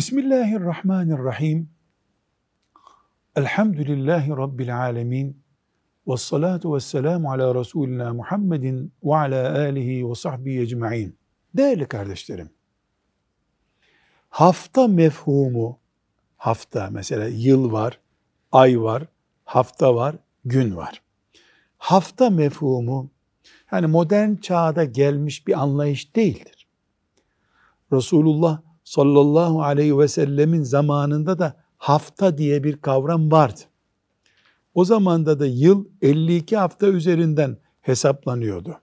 Bismillahirrahmanirrahim. Elhamdülillahi Rabbil alemin. Ve salatu ve selamu ala Resulina Muhammedin ve ala alihi ve sahbihi ecma'in. Değerli kardeşlerim, hafta mefhumu, hafta mesela yıl var, ay var, hafta var, gün var. Hafta mefhumu, yani modern çağda gelmiş bir anlayış değildir. Resulullah sallallahu aleyhi ve sellemin zamanında da hafta diye bir kavram vardı. O zamanda da yıl 52 hafta üzerinden hesaplanıyordu.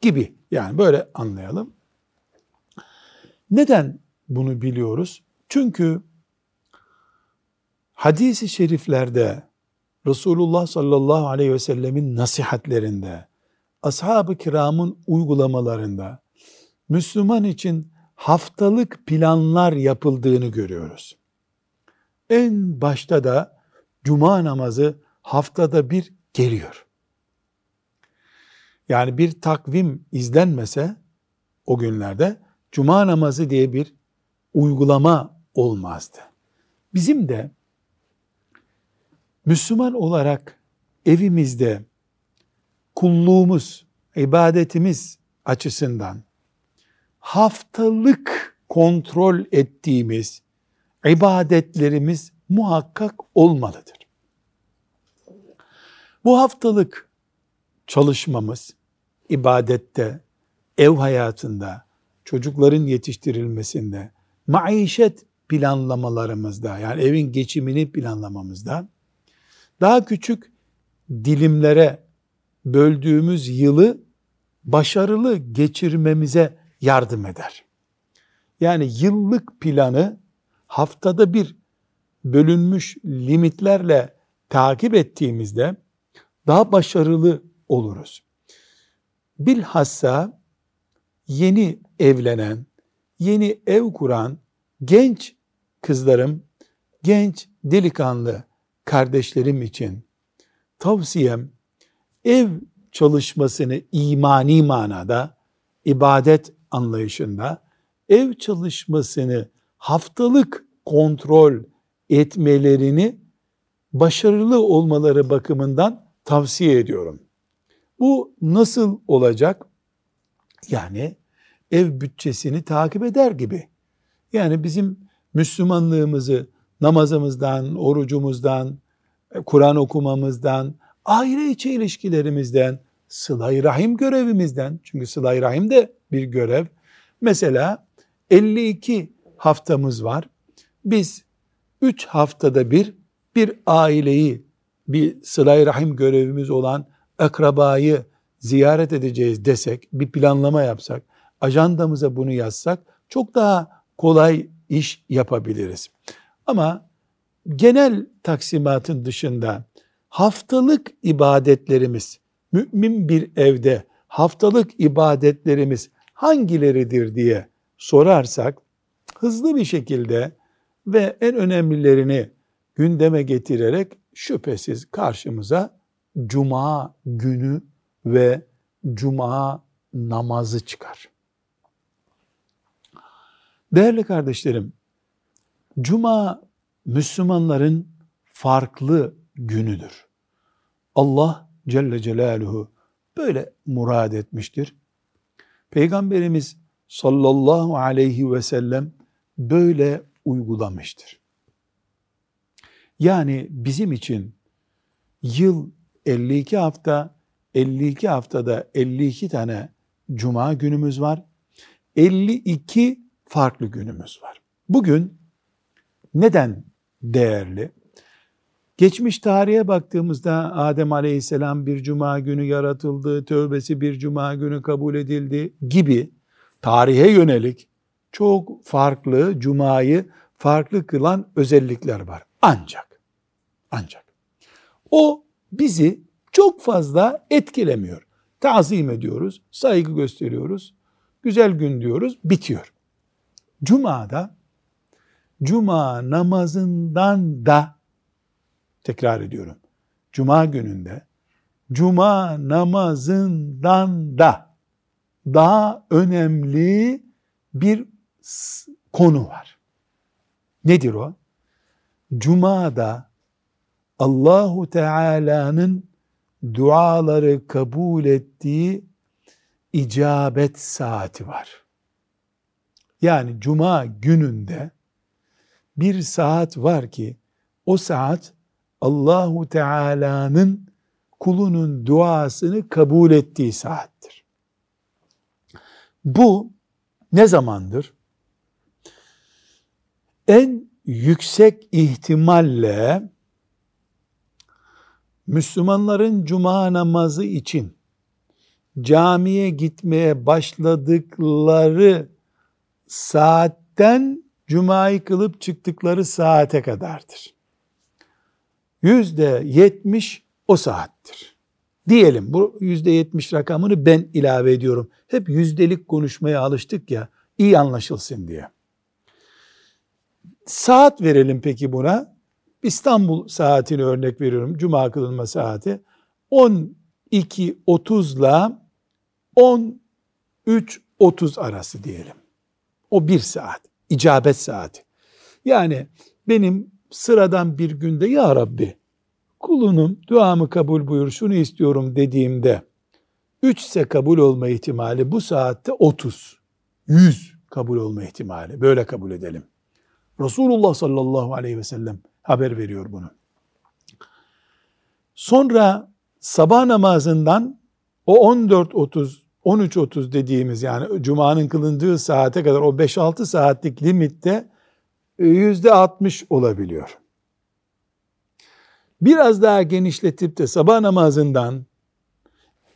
Gibi yani böyle anlayalım. Neden bunu biliyoruz? Çünkü hadisi şeriflerde Resulullah sallallahu aleyhi ve sellemin nasihatlerinde, ashab-ı kiramın uygulamalarında Müslüman için haftalık planlar yapıldığını görüyoruz. En başta da cuma namazı haftada bir geliyor. Yani bir takvim izlenmese o günlerde cuma namazı diye bir uygulama olmazdı. Bizim de Müslüman olarak evimizde kulluğumuz, ibadetimiz açısından haftalık kontrol ettiğimiz ibadetlerimiz muhakkak olmalıdır. Bu haftalık çalışmamız ibadette, ev hayatında, çocukların yetiştirilmesinde, maişet planlamalarımızda yani evin geçimini planlamamızda daha küçük dilimlere böldüğümüz yılı başarılı geçirmemize yardım eder. Yani yıllık planı haftada bir bölünmüş limitlerle takip ettiğimizde daha başarılı oluruz. Bilhassa yeni evlenen, yeni ev kuran genç kızlarım, genç delikanlı kardeşlerim için tavsiyem ev çalışmasını imani manada, ibadet anlayışında ev çalışmasını haftalık kontrol etmelerini başarılı olmaları bakımından tavsiye ediyorum. Bu nasıl olacak? Yani ev bütçesini takip eder gibi. Yani bizim Müslümanlığımızı namazımızdan, orucumuzdan, Kur'an okumamızdan, aile içi ilişkilerimizden, sıla rahim görevimizden, çünkü sıla rahim de bir görev. Mesela 52 haftamız var. Biz 3 haftada bir bir aileyi, bir sıla rahim görevimiz olan akrabayı ziyaret edeceğiz desek, bir planlama yapsak, ajandamıza bunu yazsak çok daha kolay iş yapabiliriz. Ama genel taksimatın dışında haftalık ibadetlerimiz, mümin bir evde haftalık ibadetlerimiz hangileridir diye sorarsak, hızlı bir şekilde ve en önemlilerini gündeme getirerek şüphesiz karşımıza cuma günü ve cuma namazı çıkar. Değerli kardeşlerim, cuma Müslümanların farklı günüdür. Allah Celle Celaluhu böyle murad etmiştir. Peygamberimiz sallallahu aleyhi ve sellem böyle uygulamıştır. Yani bizim için yıl 52 hafta, 52 haftada 52 tane cuma günümüz var. 52 farklı günümüz var. Bugün neden değerli? Geçmiş tarihe baktığımızda Adem Aleyhisselam bir cuma günü yaratıldı, tövbesi bir cuma günü kabul edildi gibi tarihe yönelik çok farklı cumayı farklı kılan özellikler var. Ancak ancak o bizi çok fazla etkilemiyor. Tazim ediyoruz, saygı gösteriyoruz, güzel gün diyoruz, bitiyor. Cuma'da Cuma namazından da tekrar ediyorum. Cuma gününde Cuma namazından da daha önemli bir konu var. Nedir o? Cuma'da Allahu Teala'nın duaları kabul ettiği icabet saati var. Yani cuma gününde bir saat var ki o saat Allahu Teala'nın kulunun duasını kabul ettiği saattir. Bu ne zamandır? En yüksek ihtimalle Müslümanların cuma namazı için camiye gitmeye başladıkları saatten cumayı kılıp çıktıkları saate kadardır. Yüzde yetmiş o saattir. Diyelim bu yüzde yetmiş rakamını ben ilave ediyorum. Hep yüzdelik konuşmaya alıştık ya iyi anlaşılsın diye. Saat verelim peki buna. İstanbul saatini örnek veriyorum. Cuma kılınma saati. 12.30 ile 13.30 arası diyelim. O bir saat. icabet saati. Yani benim sıradan bir günde ya Rabbi kulunum duamı kabul buyur şunu istiyorum dediğimde 3 ise kabul olma ihtimali bu saatte 30, 100 kabul olma ihtimali. Böyle kabul edelim. Resulullah sallallahu aleyhi ve sellem haber veriyor bunu. Sonra sabah namazından o 14.30, 13.30 dediğimiz yani Cuma'nın kılındığı saate kadar o 5-6 saatlik limitte yüzde 60 olabiliyor. Biraz daha genişletip de sabah namazından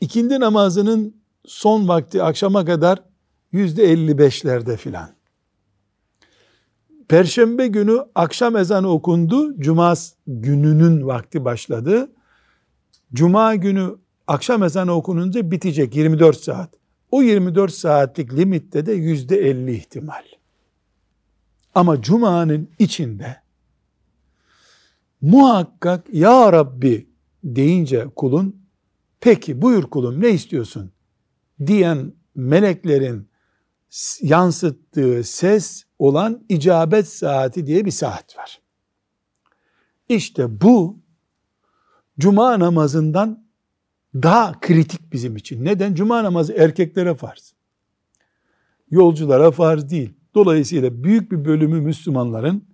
ikindi namazının son vakti akşama kadar yüzde 55'lerde filan. Perşembe günü akşam ezanı okundu. Cuma gününün vakti başladı. Cuma günü akşam ezanı okununca bitecek 24 saat. O 24 saatlik limitte de yüzde 50 ihtimal. Ama Cuma'nın içinde muhakkak Ya Rabbi deyince kulun peki buyur kulum ne istiyorsun diyen meleklerin yansıttığı ses olan icabet saati diye bir saat var. İşte bu cuma namazından daha kritik bizim için. Neden? Cuma namazı erkeklere farz. Yolculara farz değil. Dolayısıyla büyük bir bölümü Müslümanların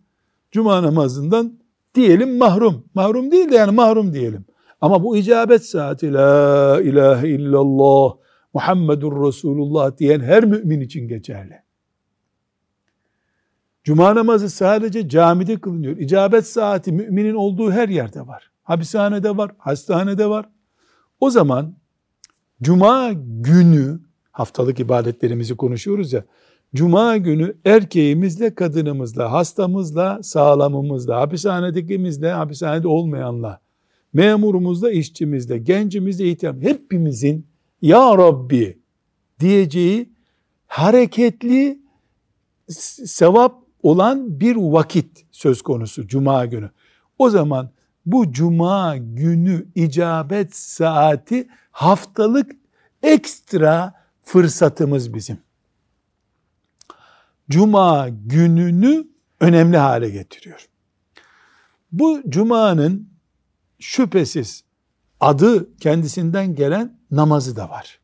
cuma namazından diyelim mahrum. Mahrum değil de yani mahrum diyelim. Ama bu icabet saati la ilahe illallah Muhammedur Resulullah diyen her mümin için geçerli. Cuma namazı sadece camide kılınıyor. İcabet saati müminin olduğu her yerde var. Hapishanede var, hastanede var. O zaman cuma günü haftalık ibadetlerimizi konuşuyoruz ya. Cuma günü erkeğimizle, kadınımızla, hastamızla, sağlamımızla, hapishanedekimizle, hapishanede olmayanla, memurumuzla, işçimizle, gencimizle, ihtiyar, hepimizin Ya Rabbi diyeceği hareketli sevap olan bir vakit söz konusu Cuma günü. O zaman bu Cuma günü icabet saati haftalık ekstra fırsatımız bizim. Cuma gününü önemli hale getiriyor. Bu Cuma'nın şüphesiz adı kendisinden gelen namazı da var.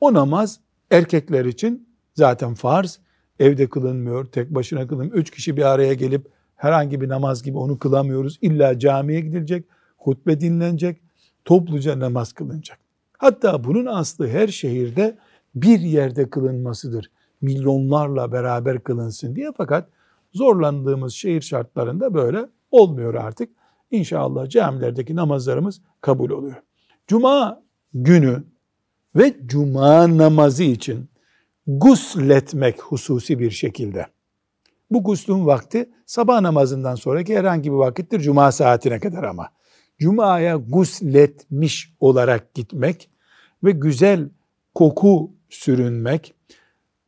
O namaz erkekler için zaten farz, evde kılınmıyor, tek başına kılınmıyor. Üç kişi bir araya gelip herhangi bir namaz gibi onu kılamıyoruz. İlla camiye gidilecek, hutbe dinlenecek, topluca namaz kılınacak. Hatta bunun aslı her şehirde bir yerde kılınmasıdır. Milyonlarla beraber kılınsın diye fakat zorlandığımız şehir şartlarında böyle olmuyor artık. İnşallah camilerdeki namazlarımız kabul oluyor. Cuma günü ve cuma namazı için gusletmek hususi bir şekilde. Bu guslun vakti sabah namazından sonraki herhangi bir vakittir cuma saatine kadar ama. Cuma'ya gusletmiş olarak gitmek ve güzel koku sürünmek,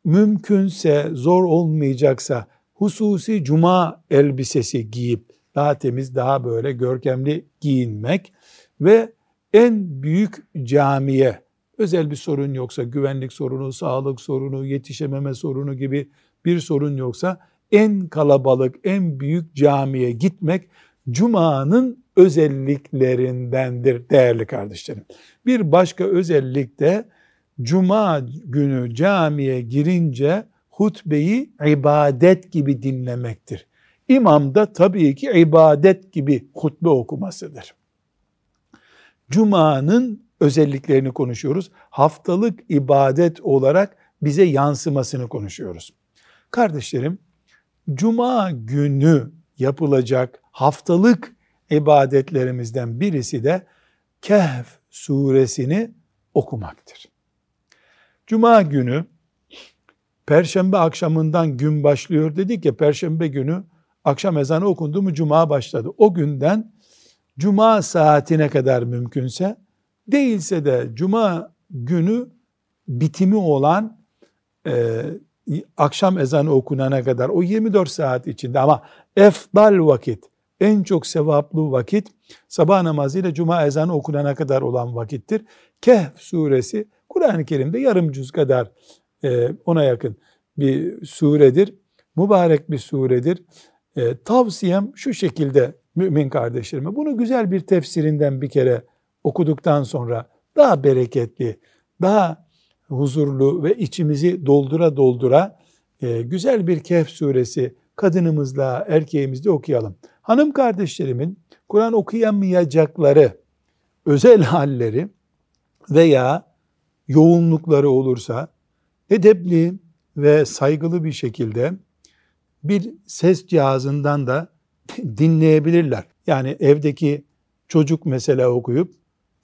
mümkünse zor olmayacaksa hususi cuma elbisesi giyip daha temiz, daha böyle görkemli giyinmek ve en büyük camiye özel bir sorun yoksa, güvenlik sorunu, sağlık sorunu, yetişememe sorunu gibi bir sorun yoksa en kalabalık, en büyük camiye gitmek Cuma'nın özelliklerindendir değerli kardeşlerim. Bir başka özellik de Cuma günü camiye girince hutbeyi ibadet gibi dinlemektir. İmam da tabii ki ibadet gibi hutbe okumasıdır. Cuma'nın özelliklerini konuşuyoruz. Haftalık ibadet olarak bize yansımasını konuşuyoruz. Kardeşlerim, Cuma günü yapılacak haftalık ibadetlerimizden birisi de Kehf suresini okumaktır. Cuma günü Perşembe akşamından gün başlıyor dedik ya Perşembe günü akşam ezanı okundu mu Cuma başladı. O günden Cuma saatine kadar mümkünse değilse de Cuma günü bitimi olan e, akşam ezanı okunana kadar o 24 saat içinde ama efdal vakit en çok sevaplı vakit sabah namazı ile cuma ezanı okunana kadar olan vakittir. Kehf suresi Kur'an-ı Kerim'de yarım cüz kadar e, ona yakın bir suredir. Mübarek bir suredir. E, tavsiyem şu şekilde mümin kardeşlerime bunu güzel bir tefsirinden bir kere okuduktan sonra daha bereketli, daha huzurlu ve içimizi doldura doldura e, güzel bir Kehf suresi kadınımızla, erkeğimizle okuyalım. Hanım kardeşlerimin Kur'an okuyamayacakları özel halleri veya yoğunlukları olursa edepli ve saygılı bir şekilde bir ses cihazından da dinleyebilirler. Yani evdeki çocuk mesela okuyup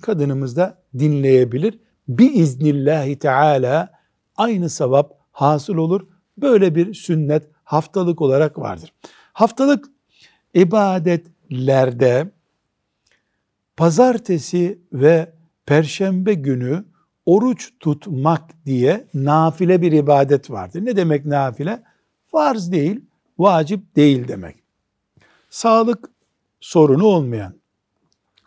kadınımız da dinleyebilir. Bir iznillahi teala aynı sevap hasıl olur. Böyle bir sünnet haftalık olarak vardır. Haftalık ibadetlerde pazartesi ve perşembe günü oruç tutmak diye nafile bir ibadet vardır. Ne demek nafile? Farz değil, vacip değil demek. Sağlık sorunu olmayan,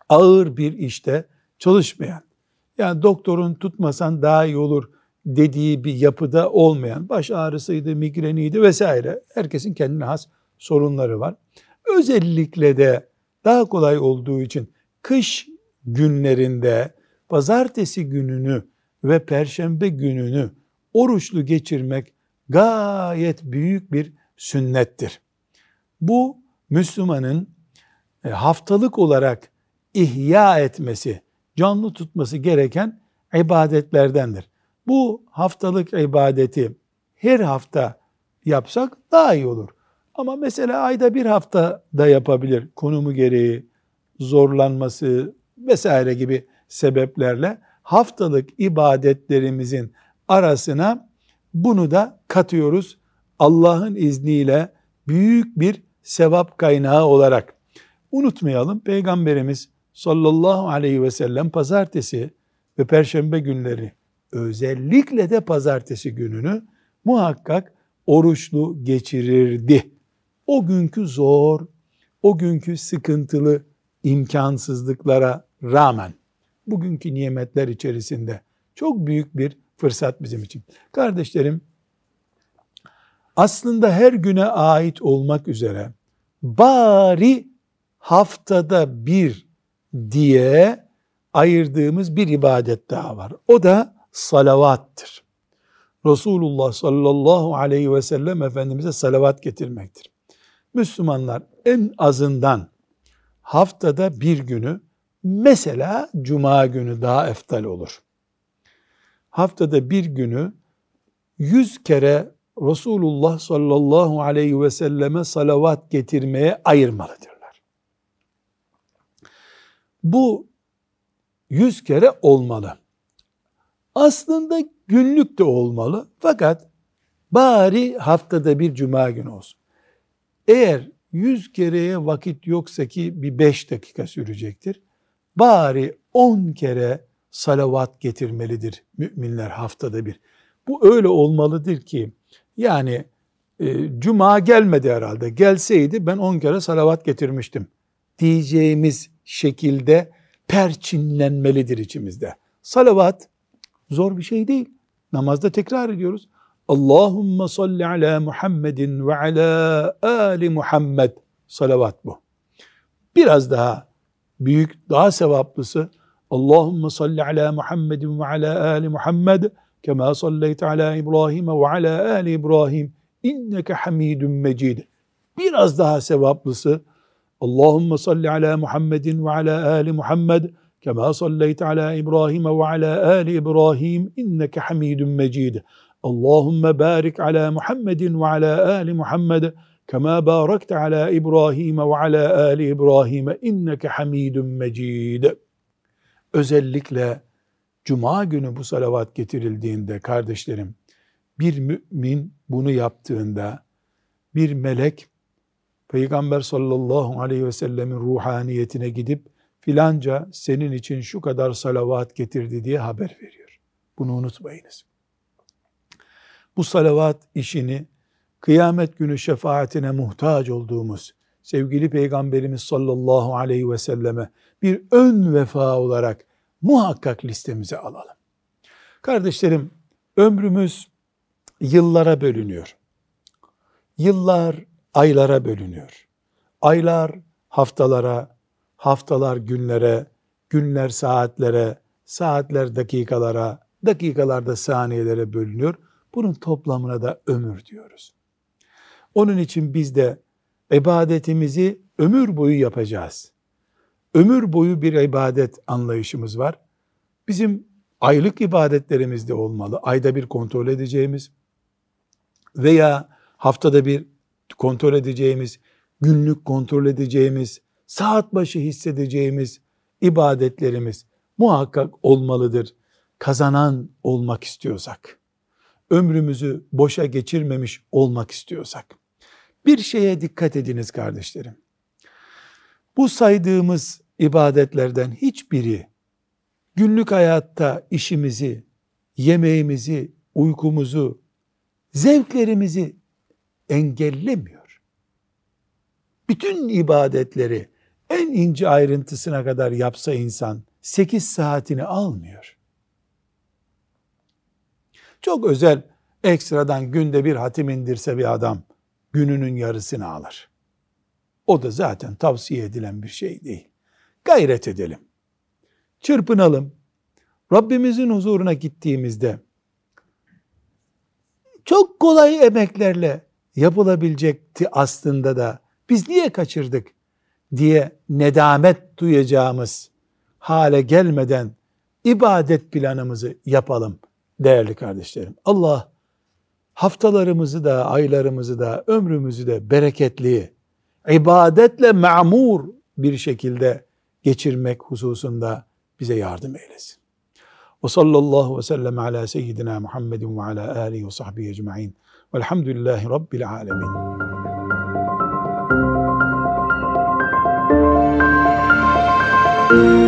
ağır bir işte çalışmayan, yani doktorun tutmasan daha iyi olur dediği bir yapıda olmayan, baş ağrısıydı, migreniydi vesaire. Herkesin kendine has sorunları var. Özellikle de daha kolay olduğu için kış günlerinde pazartesi gününü ve perşembe gününü oruçlu geçirmek gayet büyük bir sünnettir. Bu Müslümanın e, haftalık olarak ihya etmesi, canlı tutması gereken ibadetlerdendir. Bu haftalık ibadeti her hafta yapsak daha iyi olur. Ama mesela ayda bir hafta da yapabilir konumu gereği, zorlanması vesaire gibi sebeplerle haftalık ibadetlerimizin arasına bunu da katıyoruz. Allah'ın izniyle büyük bir sevap kaynağı olarak. Unutmayalım Peygamberimiz sallallahu aleyhi ve sellem pazartesi ve perşembe günleri özellikle de pazartesi gününü muhakkak oruçlu geçirirdi. O günkü zor, o günkü sıkıntılı imkansızlıklara rağmen bugünkü nimetler içerisinde çok büyük bir fırsat bizim için. Kardeşlerim, aslında her güne ait olmak üzere bari haftada bir diye ayırdığımız bir ibadet daha var. O da salavattır. Resulullah sallallahu aleyhi ve sellem Efendimiz'e salavat getirmektir. Müslümanlar en azından haftada bir günü mesela cuma günü daha eftal olur. Haftada bir günü yüz kere Resulullah sallallahu aleyhi ve selleme salavat getirmeye ayırmalıdırlar. Bu yüz kere olmalı. Aslında günlük de olmalı fakat bari haftada bir cuma günü olsun. Eğer yüz kereye vakit yoksa ki bir beş dakika sürecektir. Bari on kere salavat getirmelidir müminler haftada bir. Bu öyle olmalıdır ki yani e, cuma gelmedi herhalde. Gelseydi ben on kere salavat getirmiştim diyeceğimiz şekilde perçinlenmelidir içimizde. Salavat zor bir şey değil. Namazda tekrar ediyoruz. Allahümme salli ala Muhammedin ve ala ali Muhammed. Salavat bu. Biraz daha büyük, daha sevaplısı Allahümme salli ala Muhammedin ve ala ali Muhammed kema salleyte ala İbrahim ve ala ali İbrahim inneke hamidun mecid. Biraz daha sevaplısı Allahümme salli ala Muhammedin ve ala ali Muhammed kema salleyte ala İbrahim ve ala ali İbrahim inneke hamidun mecid. Allahümme barik ala Muhammedin ve ala ali Muhammed kema barakte ala İbrahim ve ala ali İbrahim inneke hamidun mecid. Özellikle Cuma günü bu salavat getirildiğinde kardeşlerim, bir mümin bunu yaptığında bir melek Peygamber sallallahu aleyhi ve sellemin ruhaniyetine gidip filanca senin için şu kadar salavat getirdi diye haber veriyor. Bunu unutmayınız. Bu salavat işini kıyamet günü şefaatine muhtaç olduğumuz sevgili Peygamberimiz sallallahu aleyhi ve selleme bir ön vefa olarak muhakkak listemize alalım. Kardeşlerim, ömrümüz yıllara bölünüyor. Yıllar aylara bölünüyor. Aylar haftalara, haftalar günlere, günler saatlere, saatler dakikalara, dakikalar da saniyelere bölünüyor. Bunun toplamına da ömür diyoruz. Onun için biz de ibadetimizi ömür boyu yapacağız. Ömür boyu bir ibadet anlayışımız var. Bizim aylık ibadetlerimiz de olmalı. Ayda bir kontrol edeceğimiz veya haftada bir kontrol edeceğimiz, günlük kontrol edeceğimiz, saat başı hissedeceğimiz ibadetlerimiz muhakkak olmalıdır. Kazanan olmak istiyorsak, ömrümüzü boşa geçirmemiş olmak istiyorsak. Bir şeye dikkat ediniz kardeşlerim. Bu saydığımız ibadetlerden hiçbiri günlük hayatta işimizi, yemeğimizi, uykumuzu, zevklerimizi engellemiyor. Bütün ibadetleri en ince ayrıntısına kadar yapsa insan 8 saatini almıyor. Çok özel ekstradan günde bir hatim indirse bir adam gününün yarısını alır. O da zaten tavsiye edilen bir şey değil. Gayret edelim. Çırpınalım. Rabbimizin huzuruna gittiğimizde çok kolay emeklerle yapılabilecekti aslında da biz niye kaçırdık diye nedamet duyacağımız hale gelmeden ibadet planımızı yapalım değerli kardeşlerim. Allah haftalarımızı da, aylarımızı da, ömrümüzü de bereketli, ibadetle ma'mur bir şekilde geçirmek hususunda bize yardım eylesin. Ve sallallahu ve sellem ala seyyidina Muhammedin ve ala alihi ve sahbihi ecma'in. Velhamdülillahi Rabbil alemin. Müzik